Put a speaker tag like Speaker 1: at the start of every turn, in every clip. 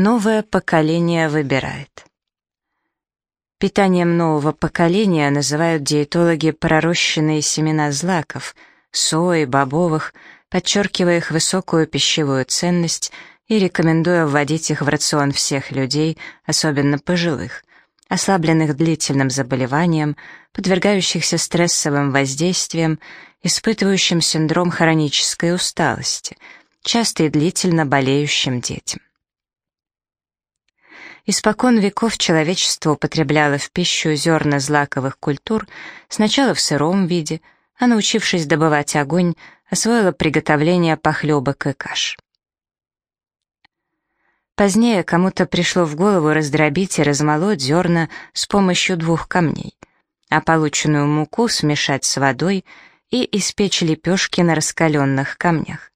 Speaker 1: Новое поколение выбирает. Питанием нового поколения называют диетологи пророщенные семена злаков, сои, бобовых, подчеркивая их высокую пищевую ценность и рекомендуя вводить их в рацион всех людей, особенно пожилых, ослабленных длительным заболеванием, подвергающихся стрессовым воздействиям, испытывающим синдром хронической усталости, часто и длительно болеющим детям. Испокон веков человечество употребляло в пищу зерна злаковых культур сначала в сыром виде, а научившись добывать огонь, освоило приготовление похлебок и каш. Позднее кому-то пришло в голову раздробить и размолоть зерна с помощью двух камней, а полученную муку смешать с водой и испечь лепешки на раскаленных камнях.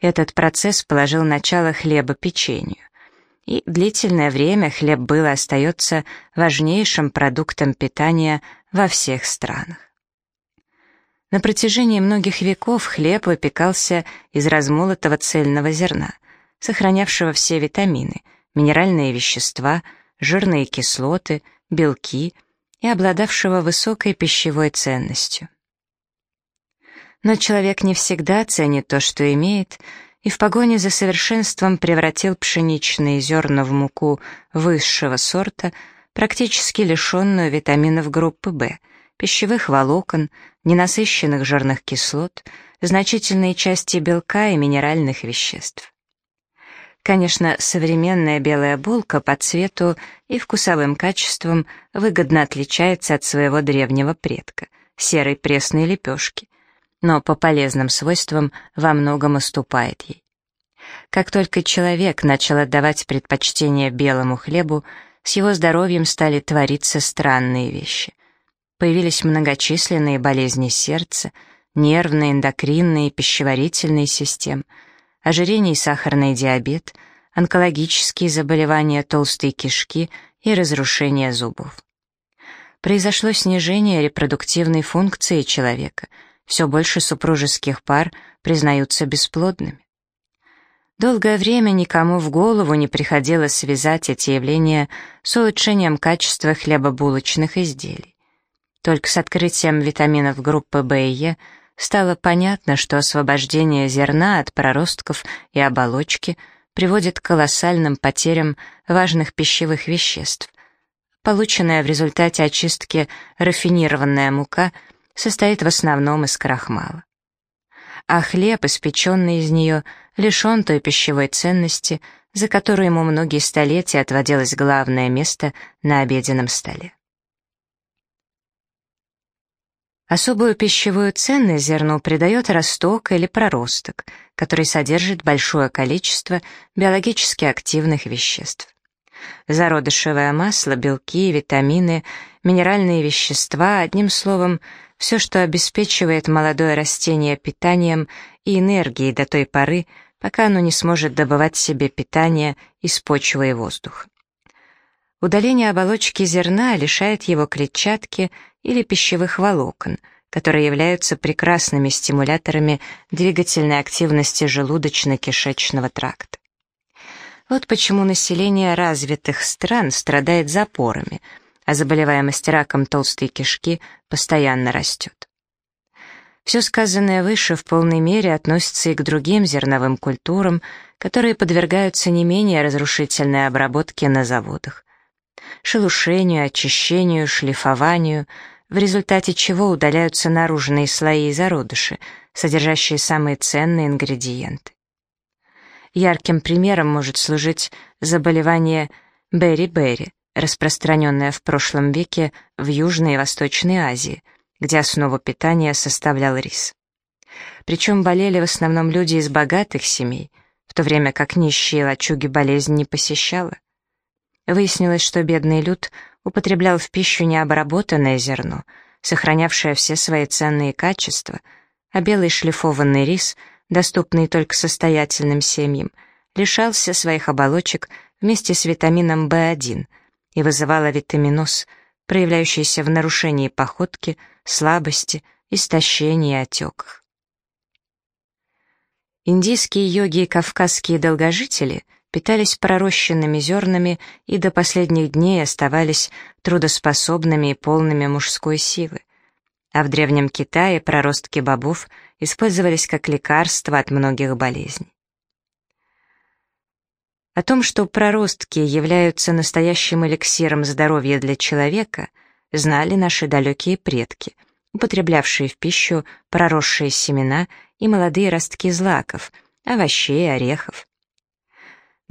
Speaker 1: Этот процесс положил начало хлебопечению и длительное время хлеб был и остается важнейшим продуктом питания во всех странах. На протяжении многих веков хлеб выпекался из размолотого цельного зерна, сохранявшего все витамины, минеральные вещества, жирные кислоты, белки и обладавшего высокой пищевой ценностью. Но человек не всегда ценит то, что имеет, и в погоне за совершенством превратил пшеничные зерна в муку высшего сорта, практически лишенную витаминов группы В, пищевых волокон, ненасыщенных жирных кислот, значительные части белка и минеральных веществ. Конечно, современная белая булка по цвету и вкусовым качествам выгодно отличается от своего древнего предка — серой пресной лепешки — но по полезным свойствам во многом уступает ей. Как только человек начал отдавать предпочтение белому хлебу, с его здоровьем стали твориться странные вещи. Появились многочисленные болезни сердца, нервные, эндокринные, пищеварительные системы, ожирение и сахарный диабет, онкологические заболевания толстой кишки и разрушение зубов. Произошло снижение репродуктивной функции человека — все больше супружеских пар признаются бесплодными. Долгое время никому в голову не приходило связать эти явления с улучшением качества хлебобулочных изделий. Только с открытием витаминов группы В и Е стало понятно, что освобождение зерна от проростков и оболочки приводит к колоссальным потерям важных пищевых веществ. Полученная в результате очистки рафинированная мука – состоит в основном из крахмала. А хлеб, испеченный из нее, лишен той пищевой ценности, за которую ему многие столетия отводилось главное место на обеденном столе. Особую пищевую ценность зерну придает росток или проросток, который содержит большое количество биологически активных веществ. Зародышевое масло, белки, витамины, минеральные вещества, одним словом, все, что обеспечивает молодое растение питанием и энергией до той поры, пока оно не сможет добывать себе питание из почвы и воздуха. Удаление оболочки зерна лишает его клетчатки или пищевых волокон, которые являются прекрасными стимуляторами двигательной активности желудочно-кишечного тракта. Вот почему население развитых стран страдает запорами – а заболеваемость раком толстой кишки постоянно растет. Все сказанное выше в полной мере относится и к другим зерновым культурам, которые подвергаются не менее разрушительной обработке на заводах. Шелушению, очищению, шлифованию, в результате чего удаляются наружные слои и зародыши, содержащие самые ценные ингредиенты. Ярким примером может служить заболевание бери-бери, распространенная в прошлом веке в Южной и Восточной Азии, где основу питания составлял рис. Причем болели в основном люди из богатых семей, в то время как нищие лачуги болезнь не посещала. Выяснилось, что бедный люд употреблял в пищу необработанное зерно, сохранявшее все свои ценные качества, а белый шлифованный рис, доступный только состоятельным семьям, лишался своих оболочек вместе с витамином В1, и вызывала витаминоз, проявляющийся в нарушении походки, слабости, истощении и отеках. Индийские йоги и кавказские долгожители, питались пророщенными зернами и до последних дней оставались трудоспособными и полными мужской силы. А в Древнем Китае проростки бобов использовались как лекарство от многих болезней. О том, что проростки являются настоящим эликсиром здоровья для человека, знали наши далекие предки, употреблявшие в пищу проросшие семена и молодые ростки злаков, овощей, орехов.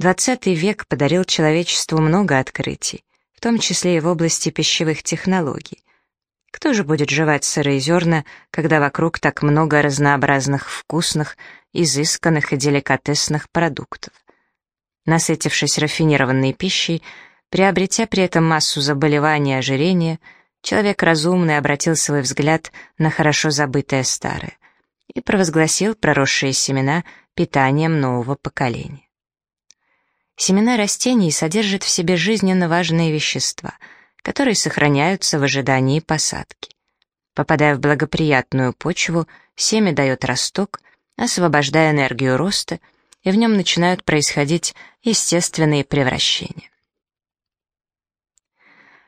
Speaker 1: XX век подарил человечеству много открытий, в том числе и в области пищевых технологий. Кто же будет жевать сырые зерна, когда вокруг так много разнообразных вкусных, изысканных и деликатесных продуктов? Насытившись рафинированной пищей, приобретя при этом массу заболеваний и ожирения, человек разумный обратил свой взгляд на хорошо забытое старое и провозгласил проросшие семена питанием нового поколения. Семена растений содержат в себе жизненно важные вещества, которые сохраняются в ожидании посадки. Попадая в благоприятную почву, семя дает росток, освобождая энергию роста, и в нем начинают происходить естественные превращения.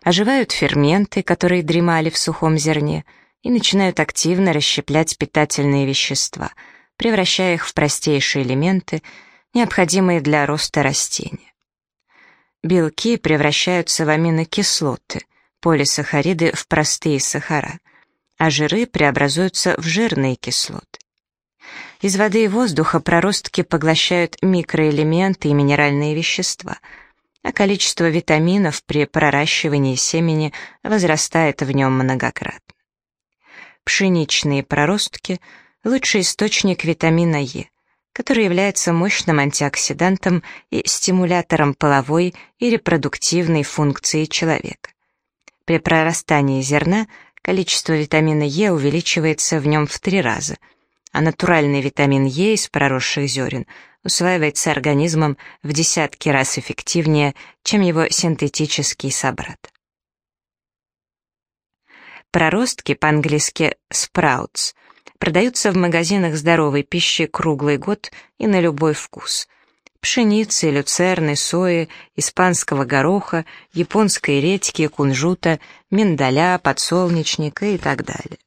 Speaker 1: Оживают ферменты, которые дремали в сухом зерне, и начинают активно расщеплять питательные вещества, превращая их в простейшие элементы — необходимые для роста растения. Белки превращаются в аминокислоты, полисахариды в простые сахара, а жиры преобразуются в жирные кислоты. Из воды и воздуха проростки поглощают микроэлементы и минеральные вещества, а количество витаминов при проращивании семени возрастает в нем многократно. Пшеничные проростки – лучший источник витамина Е, который является мощным антиоксидантом и стимулятором половой и репродуктивной функции человека. При прорастании зерна количество витамина Е увеличивается в нем в три раза, а натуральный витамин Е из проросших зерен усваивается организмом в десятки раз эффективнее, чем его синтетический собрат. Проростки по-английски sprouts Продаются в магазинах здоровой пищи круглый год и на любой вкус. Пшеницы, люцерны, сои, испанского гороха, японской редьки, кунжута, миндаля, подсолнечника и так далее.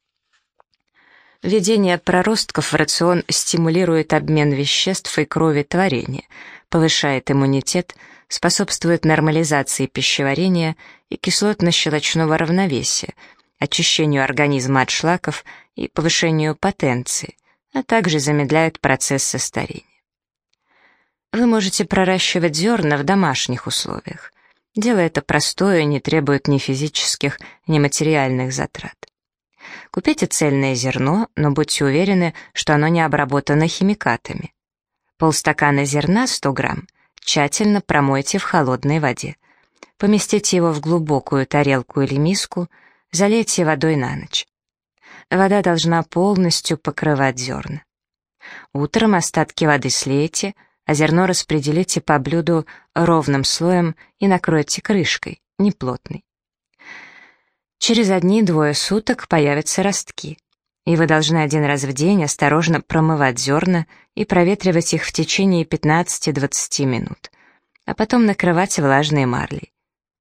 Speaker 1: Введение проростков в рацион стимулирует обмен веществ и крови творения, повышает иммунитет, способствует нормализации пищеварения и кислотно-щелочного равновесия, очищению организма от шлаков и повышению потенции, а также замедляют процессы старения. Вы можете проращивать зерна в домашних условиях. Дело это простое, не требует ни физических, ни материальных затрат. Купите цельное зерно, но будьте уверены, что оно не обработано химикатами. Полстакана зерна 100 грамм тщательно промойте в холодной воде. Поместите его в глубокую тарелку или миску, залейте водой на ночь вода должна полностью покрывать зерна. Утром остатки воды слейте, а зерно распределите по блюду ровным слоем и накройте крышкой, неплотной. Через одни-двое суток появятся ростки, и вы должны один раз в день осторожно промывать зерна и проветривать их в течение 15-20 минут, а потом накрывать влажной марлей.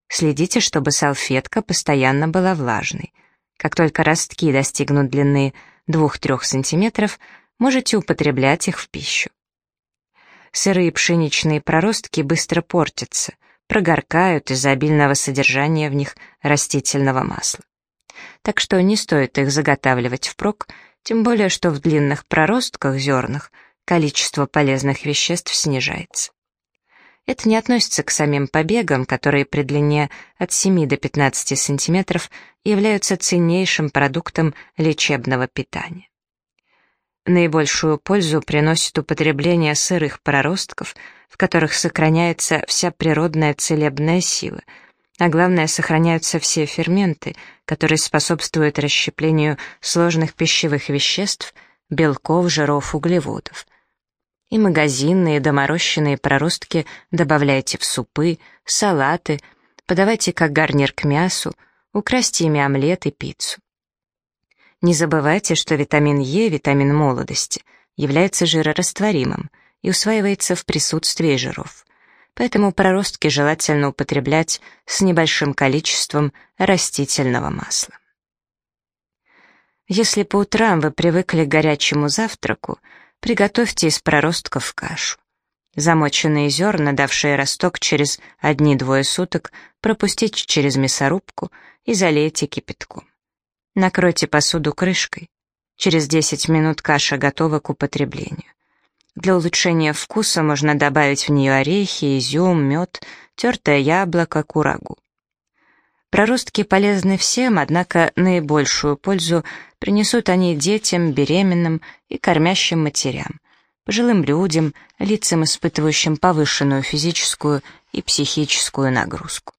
Speaker 1: Следите, чтобы салфетка постоянно была влажной — как только ростки достигнут длины 2-3 см, можете употреблять их в пищу. Сырые пшеничные проростки быстро портятся, прогоркают из-за обильного содержания в них растительного масла. Так что не стоит их заготавливать впрок, тем более что в длинных проростках зернах количество полезных веществ снижается. Это не относится к самим побегам, которые при длине от 7 до 15 см являются ценнейшим продуктом лечебного питания. Наибольшую пользу приносит употребление сырых проростков, в которых сохраняется вся природная целебная сила, а главное, сохраняются все ферменты, которые способствуют расщеплению сложных пищевых веществ, белков, жиров, углеводов – и магазинные доморощенные проростки добавляйте в супы, салаты, подавайте как гарнир к мясу, украсьте ими омлет и пиццу. Не забывайте, что витамин Е, витамин молодости, является жирорастворимым и усваивается в присутствии жиров. поэтому проростки желательно употреблять с небольшим количеством растительного масла. Если по утрам вы привыкли к горячему завтраку, приготовьте из проростков кашу. Замоченные зерна, давшие росток через одни-двое суток, пропустите через мясорубку и залейте кипятком. Накройте посуду крышкой. Через 10 минут каша готова к употреблению. Для улучшения вкуса можно добавить в нее орехи, изюм, мед, тертое яблоко, курагу. Проростки полезны всем, однако наибольшую пользу принесут они детям, беременным и кормящим матерям, пожилым людям, лицам, испытывающим повышенную физическую и психическую нагрузку.